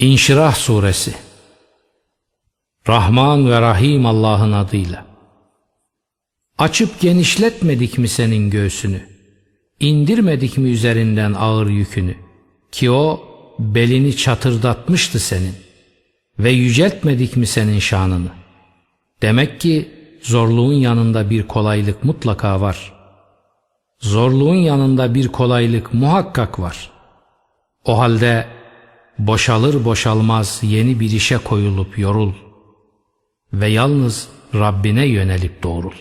İnşirah Suresi Rahman ve Rahim Allah'ın adıyla Açıp genişletmedik mi senin göğsünü? İndirmedik mi üzerinden ağır yükünü? Ki o belini çatırdatmıştı senin. Ve yüceltmedik mi senin şanını? Demek ki zorluğun yanında bir kolaylık mutlaka var. Zorluğun yanında bir kolaylık muhakkak var. O halde boşalır boşalmaz yeni bir işe koyulup yorul ve yalnız Rabbine yönelip doğrul.